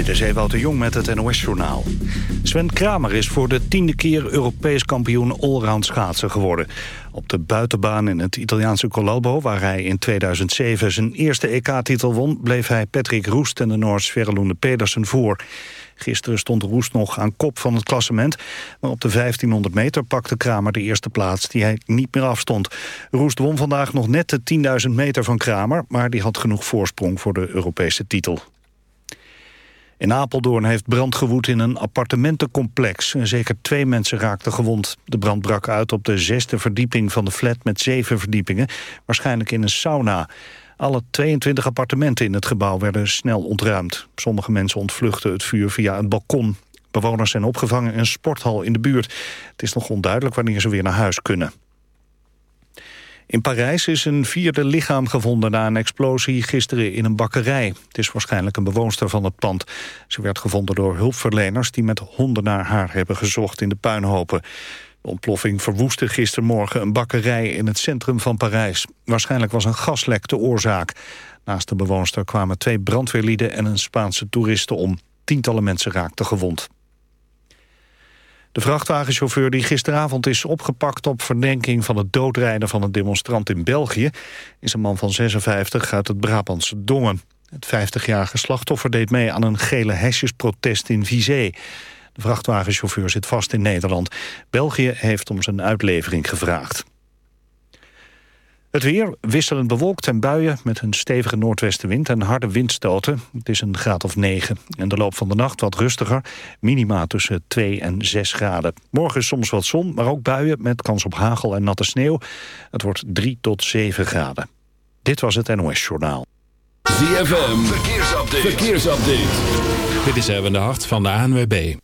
Dit is Ewout de Jong met het NOS-journaal. Sven Kramer is voor de tiende keer Europees kampioen allround schaatsen geworden. Op de buitenbaan in het Italiaanse Colombo, waar hij in 2007 zijn eerste EK-titel won... bleef hij Patrick Roest en de Noors Verloende Pedersen voor. Gisteren stond Roest nog aan kop van het klassement... maar op de 1500 meter pakte Kramer de eerste plaats die hij niet meer afstond. Roest won vandaag nog net de 10.000 meter van Kramer... maar die had genoeg voorsprong voor de Europese titel. In Apeldoorn heeft brand gewoed in een appartementencomplex. Zeker twee mensen raakten gewond. De brand brak uit op de zesde verdieping van de flat met zeven verdiepingen. Waarschijnlijk in een sauna. Alle 22 appartementen in het gebouw werden snel ontruimd. Sommige mensen ontvluchten het vuur via een balkon. Bewoners zijn opgevangen in een sporthal in de buurt. Het is nog onduidelijk wanneer ze weer naar huis kunnen. In Parijs is een vierde lichaam gevonden na een explosie gisteren in een bakkerij. Het is waarschijnlijk een bewoonster van het pand. Ze werd gevonden door hulpverleners die met honden naar haar hebben gezocht in de puinhopen. De ontploffing verwoestte gistermorgen een bakkerij in het centrum van Parijs. Waarschijnlijk was een gaslek de oorzaak. Naast de bewoonster kwamen twee brandweerlieden en een Spaanse toeriste om. Tientallen mensen raakten gewond. De vrachtwagenchauffeur die gisteravond is opgepakt op verdenking van het doodrijden van een demonstrant in België is een man van 56 uit het Brabantse Dongen. Het 50-jarige slachtoffer deed mee aan een gele hesjesprotest in Vizé. De vrachtwagenchauffeur zit vast in Nederland. België heeft om zijn uitlevering gevraagd. Het weer wisselend bewolkt en buien met een stevige noordwestenwind en harde windstoten. Het is een graad of 9. En de loop van de nacht wat rustiger. Minima tussen 2 en 6 graden. Morgen is soms wat zon, maar ook buien met kans op hagel en natte sneeuw. Het wordt 3 tot 7 graden. Dit was het NOS Journaal. ZFM, verkeersupdate. verkeersupdate. Dit is Erwin de Hart van de ANWB.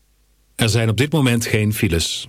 Er zijn op dit moment geen files.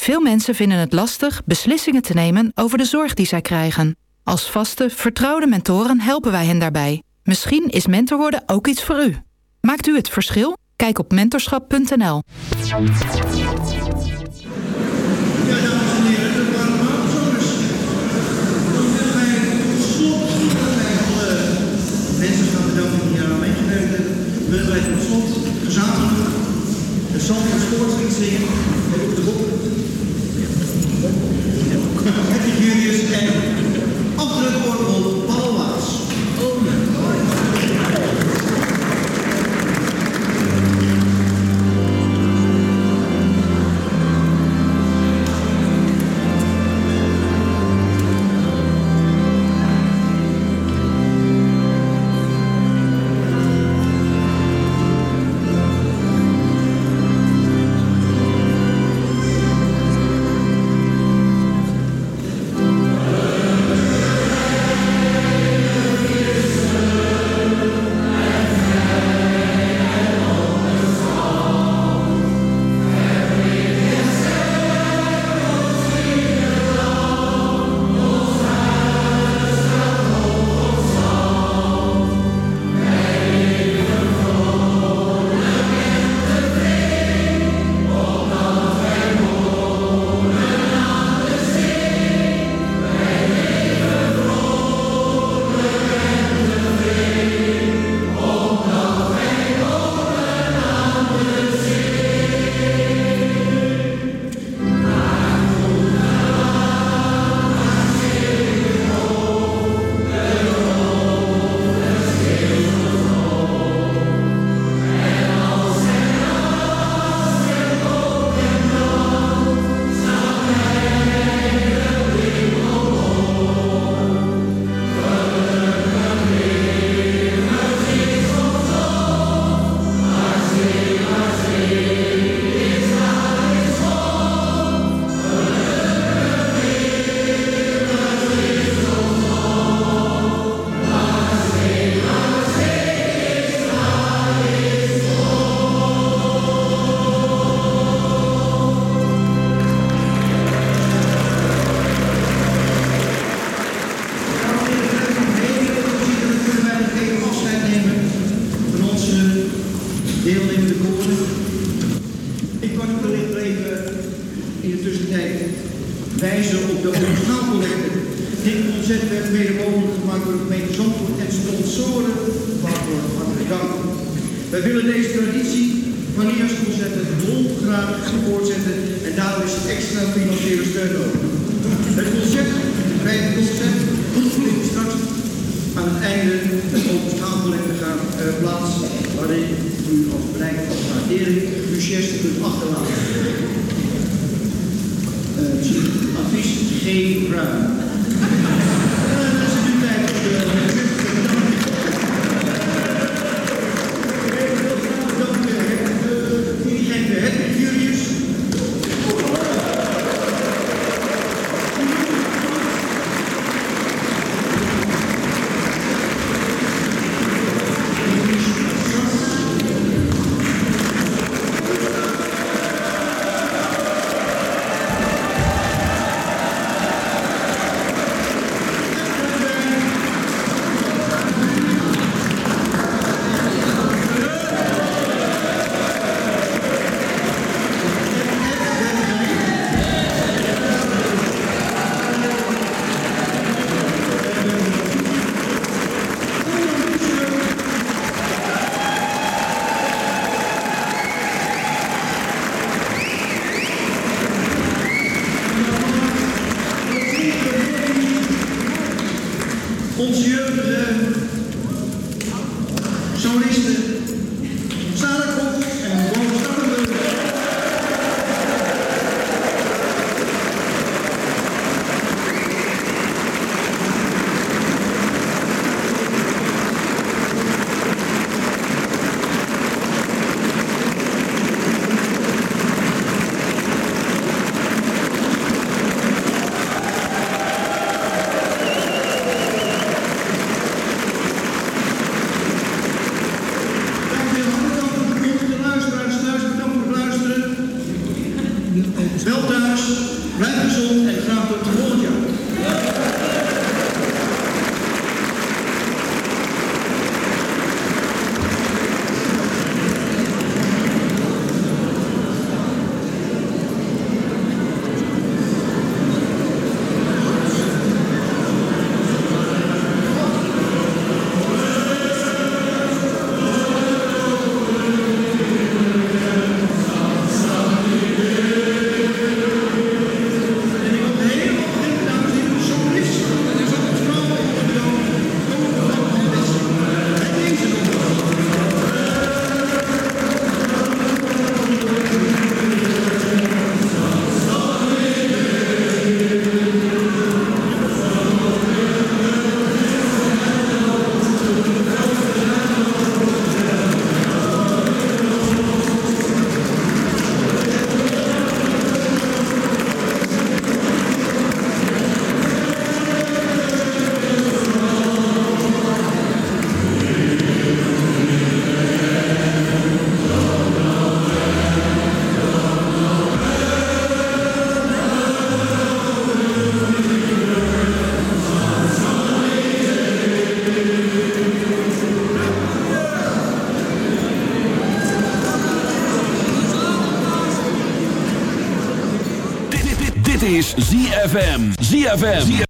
Veel mensen vinden het lastig beslissingen te nemen over de zorg die zij krijgen. Als vaste, vertrouwde mentoren helpen wij hen daarbij. Misschien is mentor worden ook iets voor u. Maakt u het verschil? Kijk op mentorschap.nl. de. Julius en afdrukorgel Paul ZFM.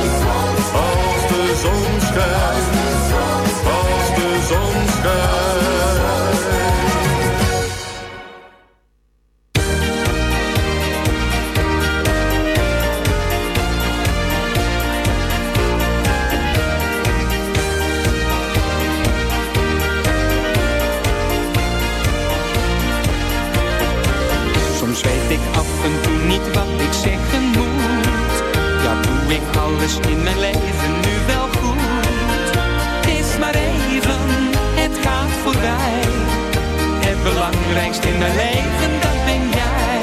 Belangrijkste in mijn leven, dat ben jij.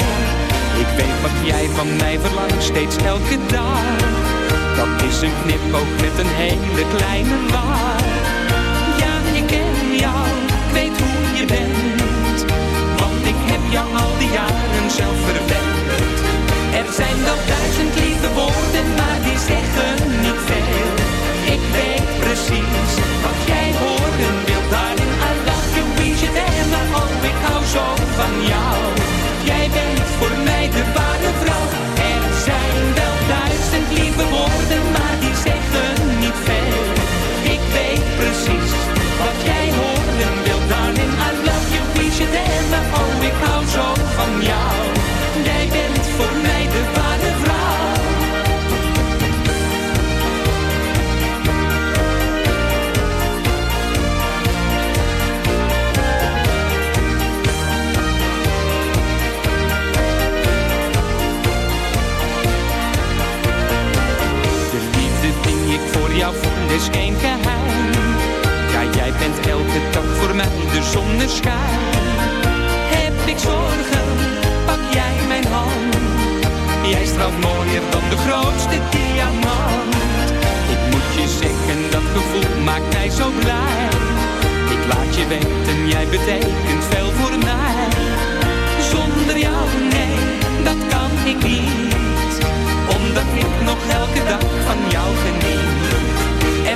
Ik weet wat jij van mij verlangt, steeds elke dag. Dat is een knipoog met een hele kleine laag. Ja, ik ken jou, ik weet hoe je bent. Want ik heb jou al die jaren zelf verwend. Er zijn wel duizend lieve woorden, maar die zeggen niet veel. Ik weet precies van jou. Jij bent voor mij de ware vrouw. Er zijn wel duizend lieve woorden, maar die zeggen niet veel. Ik weet precies wat jij horen wilt, darling. I love you, je maar oh, ik hou zo van jou. Is geen geheim. Ja, jij bent elke dag voor mij de zonneschijn. Heb ik zorgen, pak jij mijn hand. Jij straalt mooier dan de grootste diamant. Ik moet je zeggen, dat gevoel maakt mij zo blij. Ik laat je weten, jij betekent veel voor mij. Zonder jou, nee, dat kan ik niet. Omdat ik nog elke dag van jou geniet.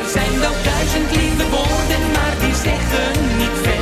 Er zijn wel duizend lieve woorden, maar die zeggen niet veel.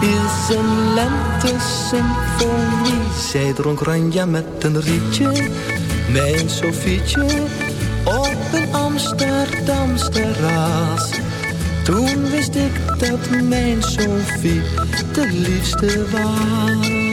is een lente-symfonie. Zij dronk ranja met een rietje, mijn Sofietje, op een Amsterdams terras. Toen wist ik dat mijn Sofie de liefste was.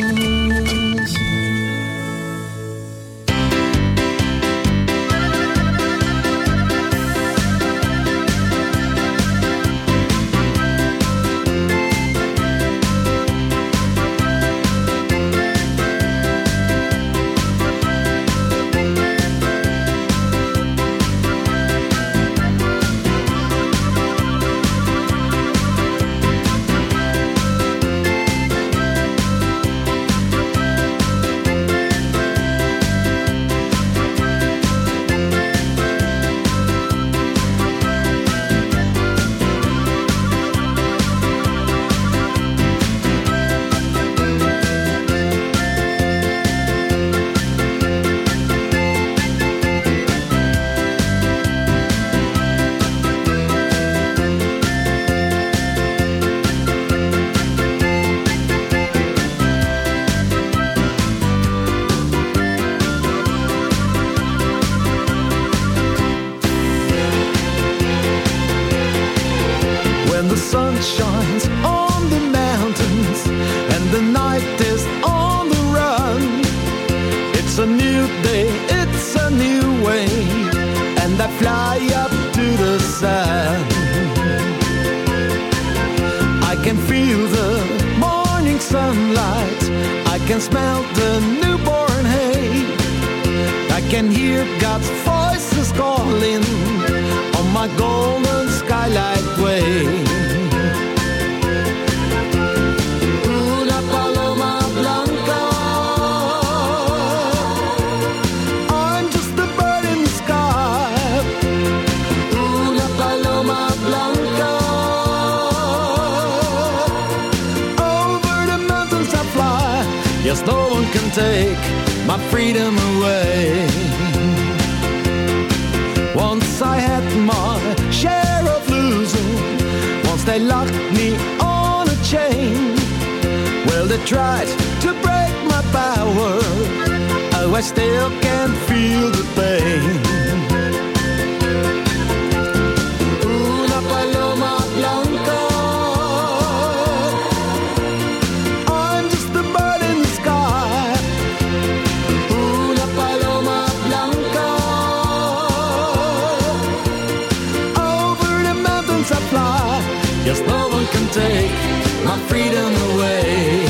Take my freedom away. Once I had my share of losing. Once they locked me on a chain. Well, they tried to break my power. Oh, I still can feel the take my freedom away.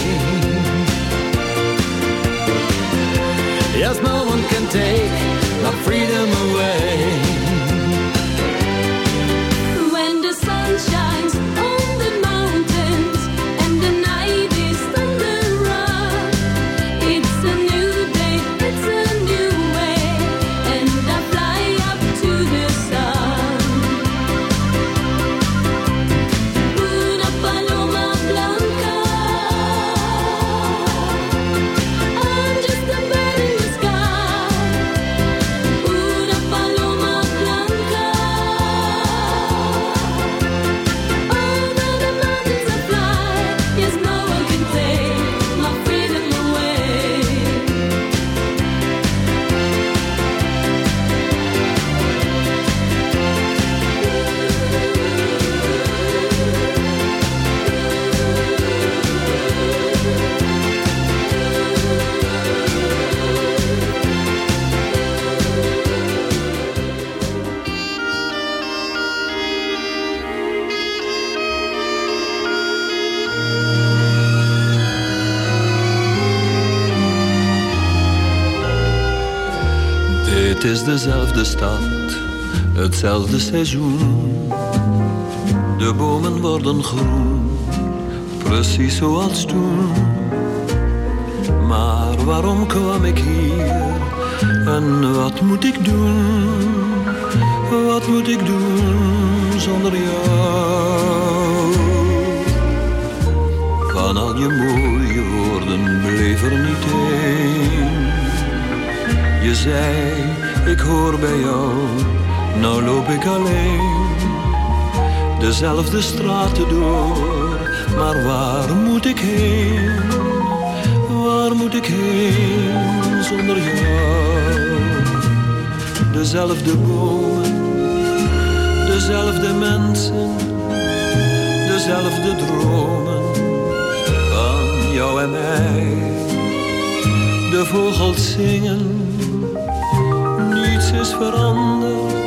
Hetzelfde seizoen. De bomen worden groen, precies zoals toen. Maar waarom kwam ik hier? En wat moet ik doen? Wat moet ik doen zonder jou? Van al je mooie woorden bleef er niet één. Je zei, ik hoor bij jou, nou loop ik alleen. Dezelfde straten door, maar waar moet ik heen? Waar moet ik heen zonder jou? Dezelfde bomen, dezelfde mensen, dezelfde dromen van jou en mij. De vogels zingen niets is veranderd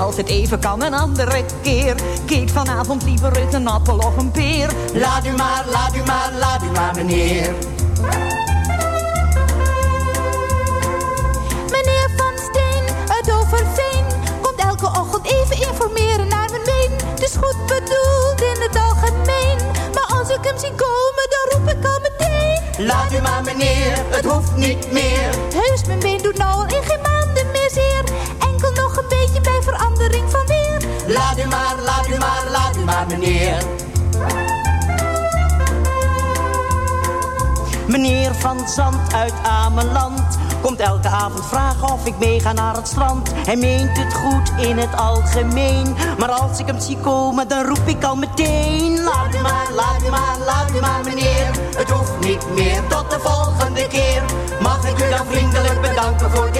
altijd even kan een andere keer. Keet vanavond liever uit een appel of een peer. Laat u maar, laat u maar, laat u maar meneer. Meneer Van Steen het Overveen. Komt elke ochtend even informeren naar mijn been. Het is goed bedoeld in het algemeen. Maar als ik hem zie komen dan roep ik al meteen. Laat u maar meneer, het hoeft niet meer. Heus mijn been doet nou al in geen verandering van weer. Laat u maar, laat u maar, laat u maar meneer. Meneer van Zand uit Ameland komt elke avond vragen of ik meega naar het strand. Hij meent het goed in het algemeen, maar als ik hem zie komen, dan roep ik al meteen. Laat u maar, laat u maar, laat u maar meneer. Het hoeft niet meer, tot de volgende keer. Mag ik u dan vriendelijk bedanken voor de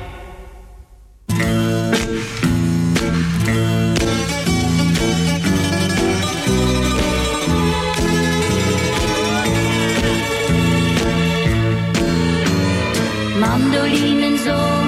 Mandolinen zongen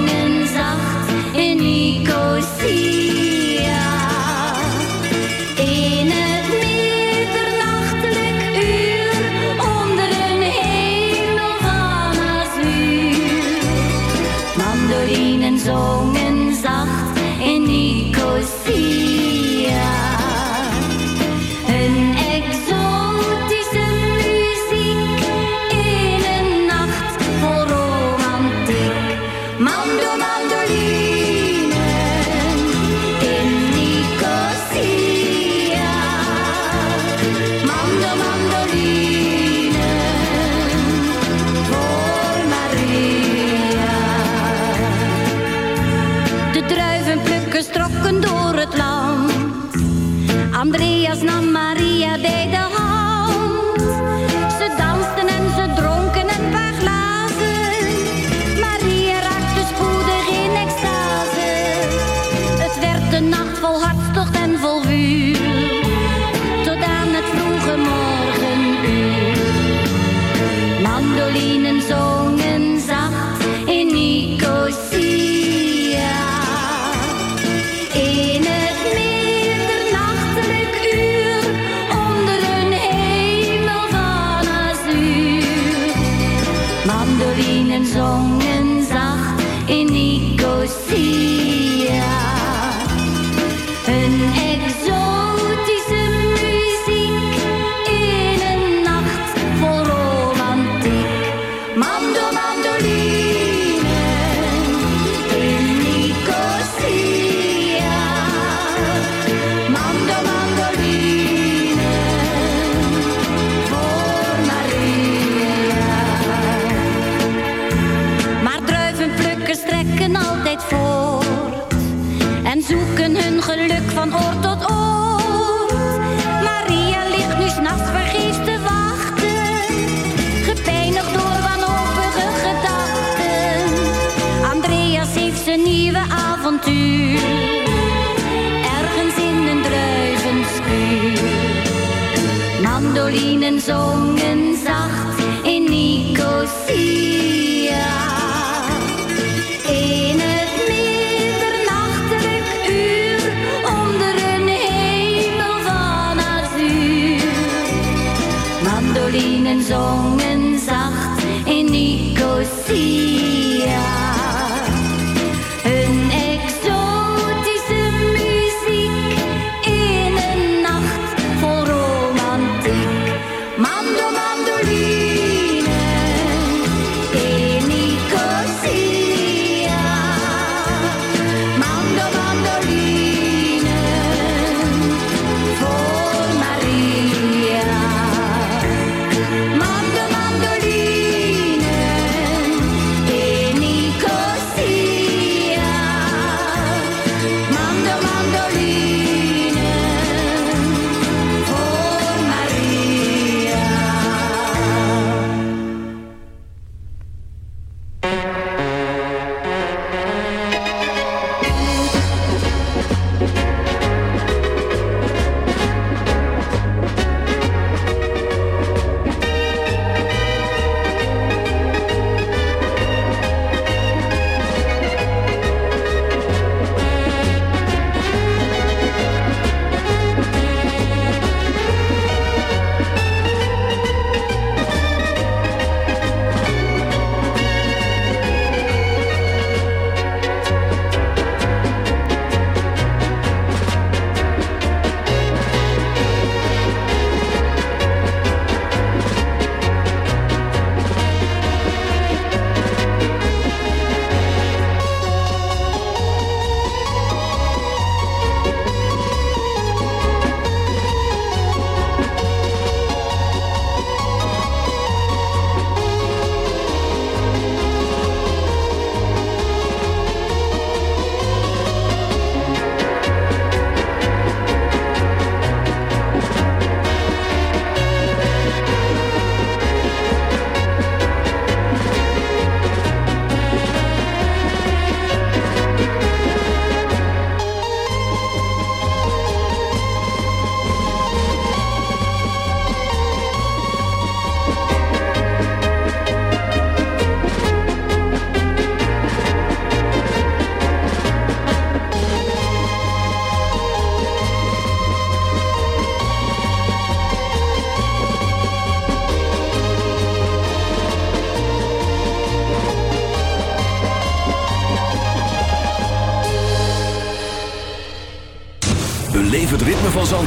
マンドマン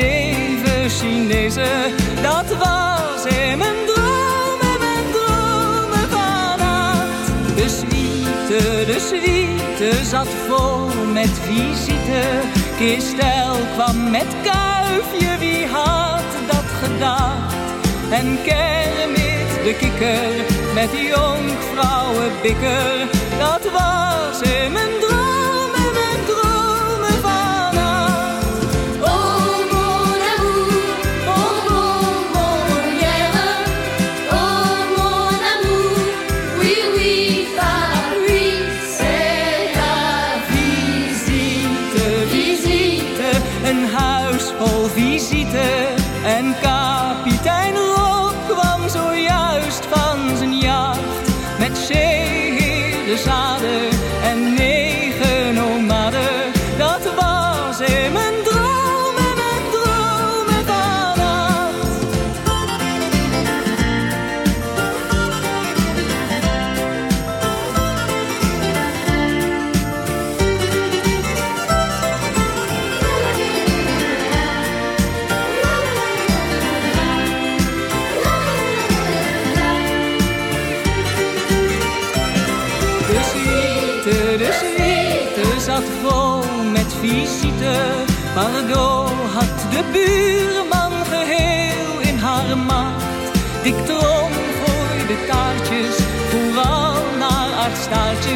zeven Chinezen. Dat was in mijn droom, en mijn dromen. De suite, de suite zat vol met visite. Kistel kwam met kuifje, wie had dat gedaan? En Kermit de kikker met die jonkvrouwen bikker. Dat was in mijn droom. de zitten zat vol met visite. Margot had de buurman geheel in haar macht. Ik droom voor de taartjes, vooral naar haar.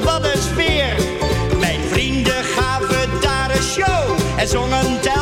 wat een sfeer. Mijn vrienden gaven daar een show en zongen telkens.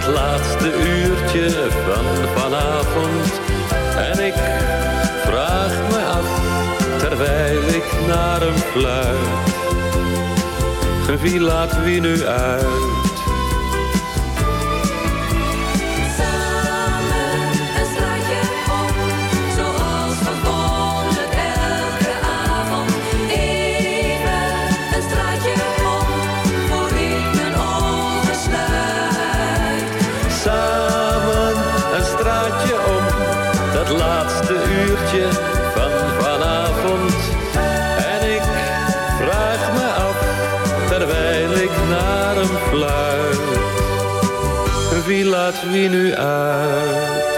dat laatste uurtje van vanavond. En ik vraag me af, terwijl ik naar hem fluit. Wie laat wie nu uit? Laat wie nu uit?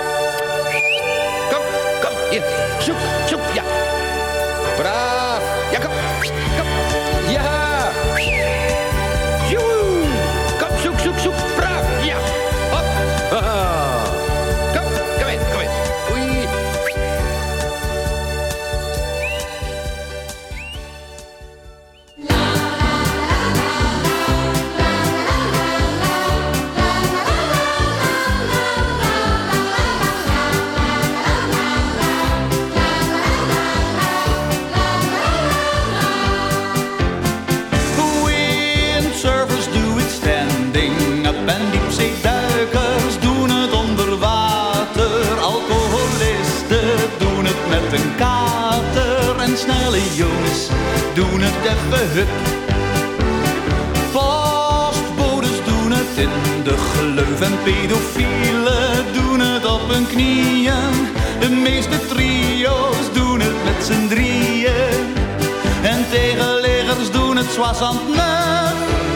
Doen het even hup. Postbodes doen het in de gleuf en pedofielen doen het op hun knieën. De meeste trio's doen het met z'n drieën. En tegenleggers doen het zwassend nuf.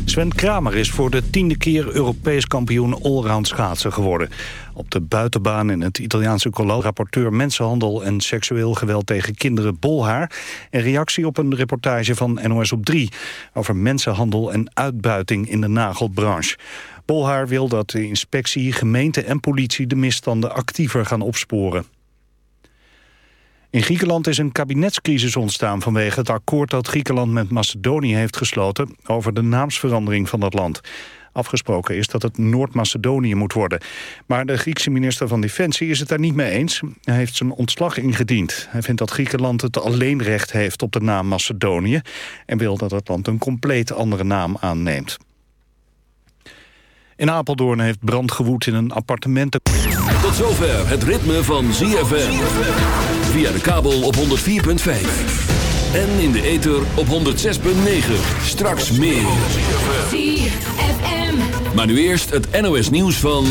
Sven Kramer is voor de tiende keer Europees kampioen allround schaatsen geworden. Op de buitenbaan in het Italiaanse Colo rapporteur mensenhandel en seksueel geweld tegen kinderen Bolhaar. Een reactie op een reportage van NOS op 3 over mensenhandel en uitbuiting in de nagelbranche. Bolhaar wil dat de inspectie, gemeente en politie de misstanden actiever gaan opsporen. In Griekenland is een kabinetscrisis ontstaan vanwege het akkoord dat Griekenland met Macedonië heeft gesloten over de naamsverandering van dat land. Afgesproken is dat het Noord-Macedonië moet worden. Maar de Griekse minister van Defensie is het daar niet mee eens. Hij heeft zijn ontslag ingediend. Hij vindt dat Griekenland het alleenrecht heeft op de naam Macedonië... en wil dat het land een compleet andere naam aanneemt. In Apeldoorn heeft brand gewoed in een appartement. Tot zover het ritme van ZFM. Via de kabel op 104.5. En in de ether op 106.9. Straks meer. ZFM. Maar nu eerst het NOS nieuws van